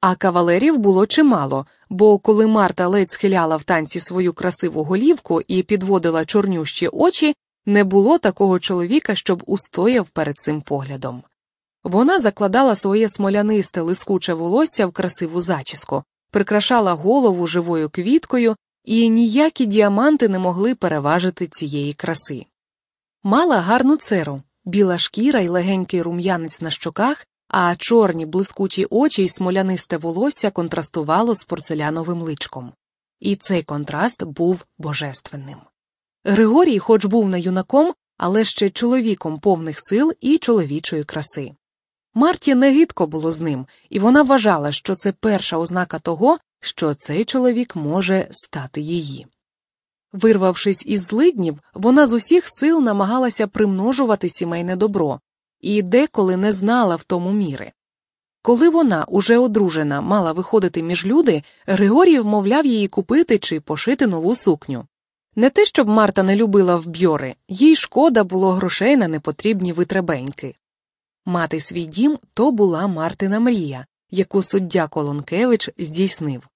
А кавалерів було чимало, бо коли Марта ледь схиляла в танці свою красиву голівку і підводила чорнющі очі, не було такого чоловіка, щоб устояв перед цим поглядом. Вона закладала своє смолянисте лискуче волосся в красиву зачіску, прикрашала голову живою квіткою, і ніякі діаманти не могли переважити цієї краси. Мала гарну церу, біла шкіра й легенький рум'янець на щоках, а чорні блискучі очі й смолянисте волосся контрастувало з порцеляновим личком. І цей контраст був божественним. Григорій, хоч був не юнаком, але ще чоловіком повних сил і чоловічої краси. Марті не гидко було з ним, і вона вважала, що це перша ознака того, що цей чоловік може стати її. Вирвавшись із злиднів, вона з усіх сил намагалася примножувати сімейне добро і деколи не знала в тому міри. Коли вона, уже одружена, мала виходити між люди, Григорій вмовляв її купити чи пошити нову сукню. Не те, щоб Марта не любила вбьори, їй шкода було грошей на непотрібні витребеньки. Мати свій дім то була Мартина мрія, яку суддя Колонкевич здійснив.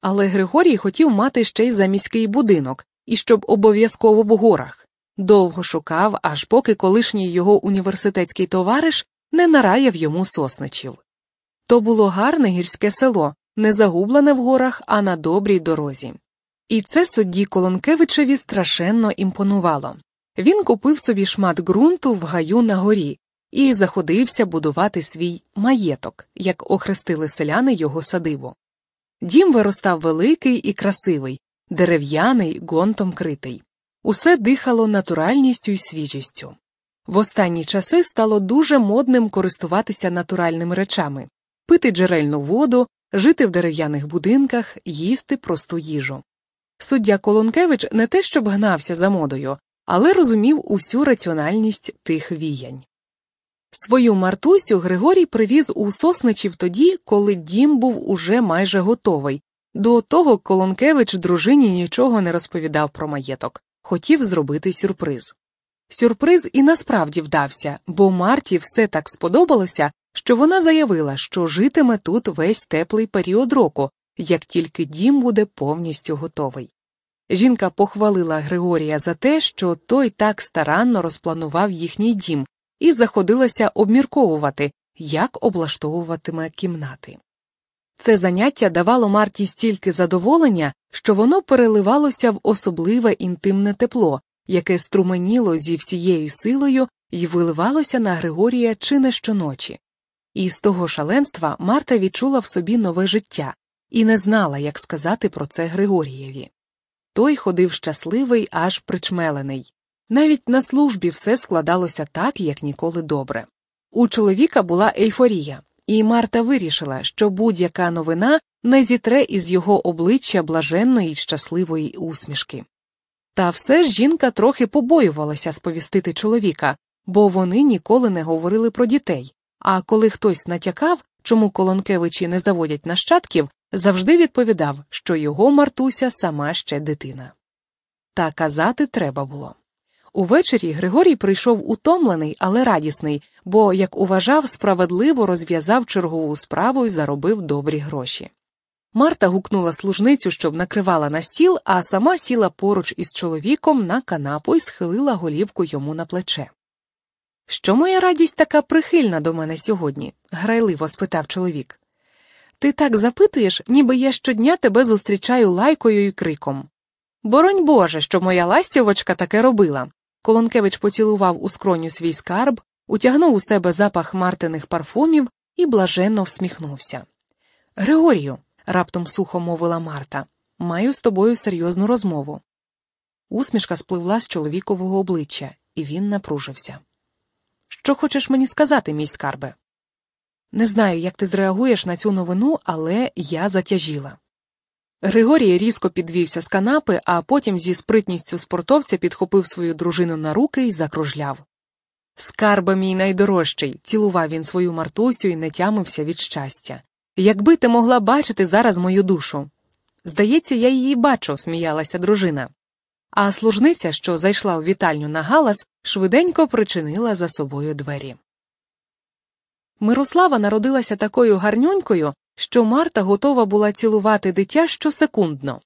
Але Григорій хотів мати ще й заміський будинок, і щоб обов'язково в горах. Довго шукав, аж поки колишній його університетський товариш не нараяв йому сосничів. То було гарне гірське село, не загублене в горах, а на добрій дорозі. І це судді Колонкевичеві страшенно імпонувало. Він купив собі шмат ґрунту в гаю на горі і заходився будувати свій маєток, як охрестили селяни його садибу. Дім виростав великий і красивий, дерев'яний, гонтом критий. Усе дихало натуральністю і свіжістю. В останні часи стало дуже модним користуватися натуральними речами, пити джерельну воду, жити в дерев'яних будинках, їсти просту їжу. Суддя Колонкевич не те щоб гнався за модою, але розумів усю раціональність тих віянь. Свою Мартусю Григорій привіз у сосничів тоді, коли дім був уже майже готовий. До того Колонкевич дружині нічого не розповідав про маєток, хотів зробити сюрприз. Сюрприз і насправді вдався, бо Марті все так сподобалося, що вона заявила, що житиме тут весь теплий період року, як тільки дім буде повністю готовий. Жінка похвалила Григорія за те, що той так старанно розпланував їхній дім, і заходилася обмірковувати, як облаштовуватиме кімнати. Це заняття давало Марті стільки задоволення, що воно переливалося в особливе інтимне тепло, яке струменіло зі всією силою і виливалося на Григорія чи не щоночі. І з того шаленства Марта відчула в собі нове життя і не знала, як сказати про це Григорієві. Той ходив щасливий, аж причмелений. Навіть на службі все складалося так, як ніколи добре. У чоловіка була ейфорія, і Марта вирішила, що будь-яка новина не зітре із його обличчя блаженної й щасливої усмішки. Та все ж жінка трохи побоювалася сповістити чоловіка, бо вони ніколи не говорили про дітей. А коли хтось натякав, чому Колонкевичі не заводять нащадків, завжди відповідав, що його Мартуся сама ще дитина. Та казати треба було. Увечері Григорій прийшов утомлений, але радісний, бо, як уважав, справедливо розв'язав чергову справу і заробив добрі гроші. Марта гукнула служницю, щоб накривала на стіл, а сама сіла поруч із чоловіком на канапу і схилила голівку йому на плече. Що моя радість така прихильна до мене сьогодні? грайливо спитав чоловік. Ти так запитуєш, ніби я щодня тебе зустрічаю лайкою і криком. Боронь Боже, що моя ластівочка таке робила. Колонкевич поцілував у скроню свій скарб, утягнув у себе запах мартиних парфумів і блаженно всміхнувся. Григорію, раптом сухо мовила Марта, маю з тобою серйозну розмову. Усмішка спливла з чоловікового обличчя, і він напружився. Що хочеш мені сказати, мій скарбе? Не знаю, як ти зреагуєш на цю новину, але я затяжіла. Григорій різко підвівся з канапи, а потім зі спритністю спортовця підхопив свою дружину на руки і закружляв. Скарба мій найдорожчий, цілував він свою Мартусю і не тямився від щастя. Якби ти могла бачити зараз мою душу. Здається, я її бачу, сміялася дружина. А служниця, що зайшла в вітальню на галас, швиденько причинила за собою двері. Мирослава народилася такою гарнюнькою, що Марта готова була цілувати дитя щосекундно.